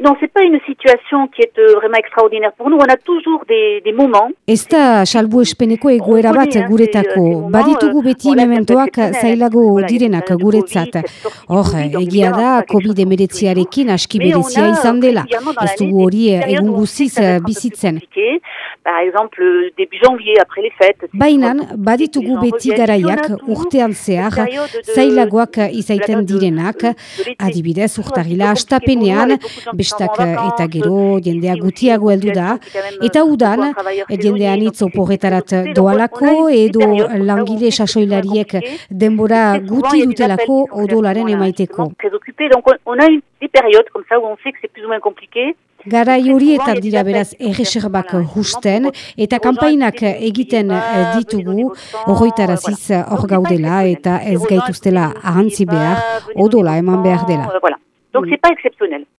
Non, c'est pas une situation qui est euh, vraiment extraordinaire pour nous. On a toujours des, des moments. Ez da salbu espeneko egoera bat guretako. Baditugu beti mementoak zailago direnak guretzat. Hor, egia da, COVID-19arekin aski berezia izan dela. Ez dugu hori egun guziz bizitzen. Par exemple, début janvier, après les fêtes. Bainan, baditugu beti garaiak urtean zehar, zailagoak izaiten direnak, adibidez urtarila astapenean, bestak eta gero jendea gutiago heldu da, eta udan jendean hitz oporretarat doalako edo langile sasoilariek denbora guti dutelako odolaren emaiteko. On a des périodes comme ça où on sait que c'est plus ou moins compliqué. Garai horietan dira beraz erreserbak husten eta kanpainak egiten ditugu. horroitaraziz hor gaudela eta ez gaituztela ahantzi behar, odola eman behar dela. Donc c'est pas exceptionnel.